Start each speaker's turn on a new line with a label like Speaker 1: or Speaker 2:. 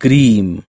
Speaker 1: cream.